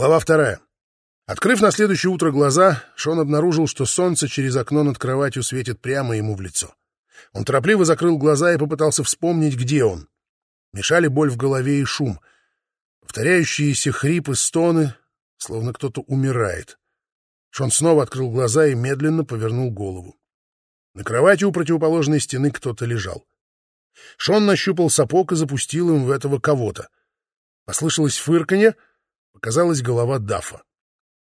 Глава вторая. Открыв на следующее утро глаза, Шон обнаружил, что солнце через окно над кроватью светит прямо ему в лицо. Он торопливо закрыл глаза и попытался вспомнить, где он. Мешали боль в голове и шум. Повторяющиеся хрипы, стоны, словно кто-то умирает. Шон снова открыл глаза и медленно повернул голову. На кровати у противоположной стены кто-то лежал. Шон нащупал сапог и запустил им в этого кого-то. Послышалось фырканье, показалась голова Дафа.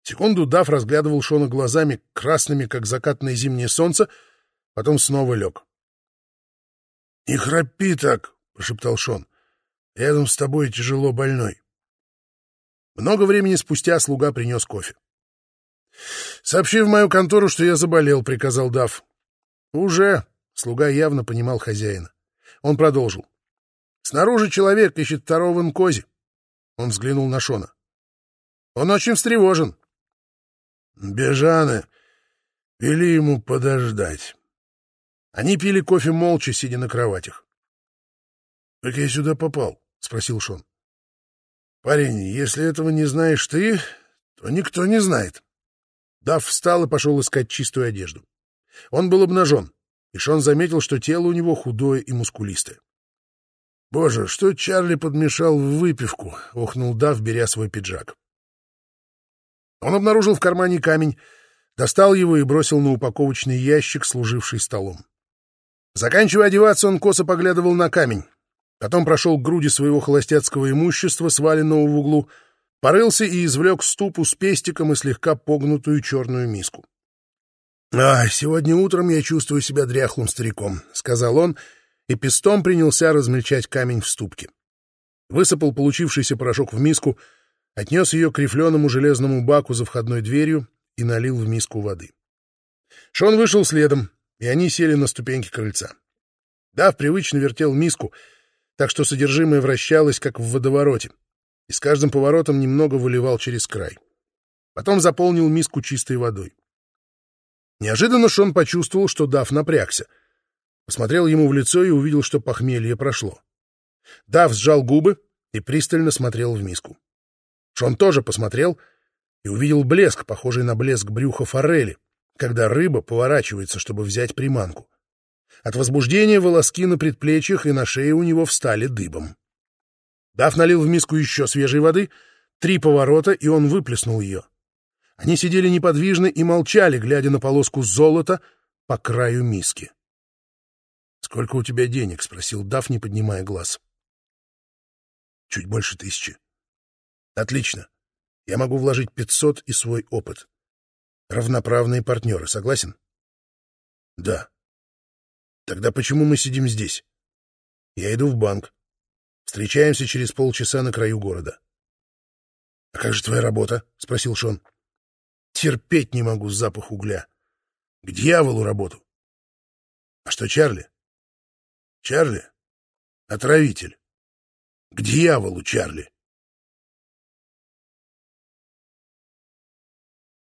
Секунду Даф разглядывал Шона глазами, красными, как закатное зимнее солнце, потом снова лег. — Не храпи так, — прошептал Шон. — Рядом с тобой тяжело больной. Много времени спустя слуга принес кофе. — Сообщи в мою контору, что я заболел, — приказал Даф. — Уже. Слуга явно понимал хозяина. Он продолжил. — Снаружи человек ищет второго Нкози. Он взглянул на Шона. — Он очень встревожен. — Бежаны, вели ему подождать. Они пили кофе молча, сидя на кроватях. — Как я сюда попал? — спросил Шон. — Парень, если этого не знаешь ты, то никто не знает. Дав встал и пошел искать чистую одежду. Он был обнажен, и Шон заметил, что тело у него худое и мускулистое. «Боже, что Чарли подмешал в выпивку?» — охнул Дав, беря свой пиджак. Он обнаружил в кармане камень, достал его и бросил на упаковочный ящик, служивший столом. Заканчивая одеваться, он косо поглядывал на камень. Потом прошел к груди своего холостяцкого имущества, сваленного в углу, порылся и извлек ступу с пестиком и слегка погнутую черную миску. «А, сегодня утром я чувствую себя дряхлым стариком», — сказал он, и пестом принялся размельчать камень в ступке. Высыпал получившийся порошок в миску, отнес ее к рифленому железному баку за входной дверью и налил в миску воды. Шон вышел следом, и они сели на ступеньки крыльца. Дав привычно вертел миску, так что содержимое вращалось, как в водовороте, и с каждым поворотом немного выливал через край. Потом заполнил миску чистой водой. Неожиданно Шон почувствовал, что Дав напрягся. Посмотрел ему в лицо и увидел, что похмелье прошло. Дав сжал губы и пристально смотрел в миску. Шон тоже посмотрел и увидел блеск, похожий на блеск брюха форели, когда рыба поворачивается, чтобы взять приманку. От возбуждения волоски на предплечьях и на шее у него встали дыбом. Дав налил в миску еще свежей воды, три поворота, и он выплеснул ее. Они сидели неподвижно и молчали, глядя на полоску золота по краю миски. — Сколько у тебя денег? — спросил Дав, не поднимая глаз. — Чуть больше тысячи. — Отлично. Я могу вложить пятьсот и свой опыт. Равноправные партнеры, согласен? Да. Тогда почему мы сидим здесь? Я иду в банк. Встречаемся через полчаса на краю города. — А как же твоя работа? — спросил Шон. — Терпеть не могу запах угля. К дьяволу работу. — А что Чарли? — Чарли? Отравитель. К дьяволу, Чарли.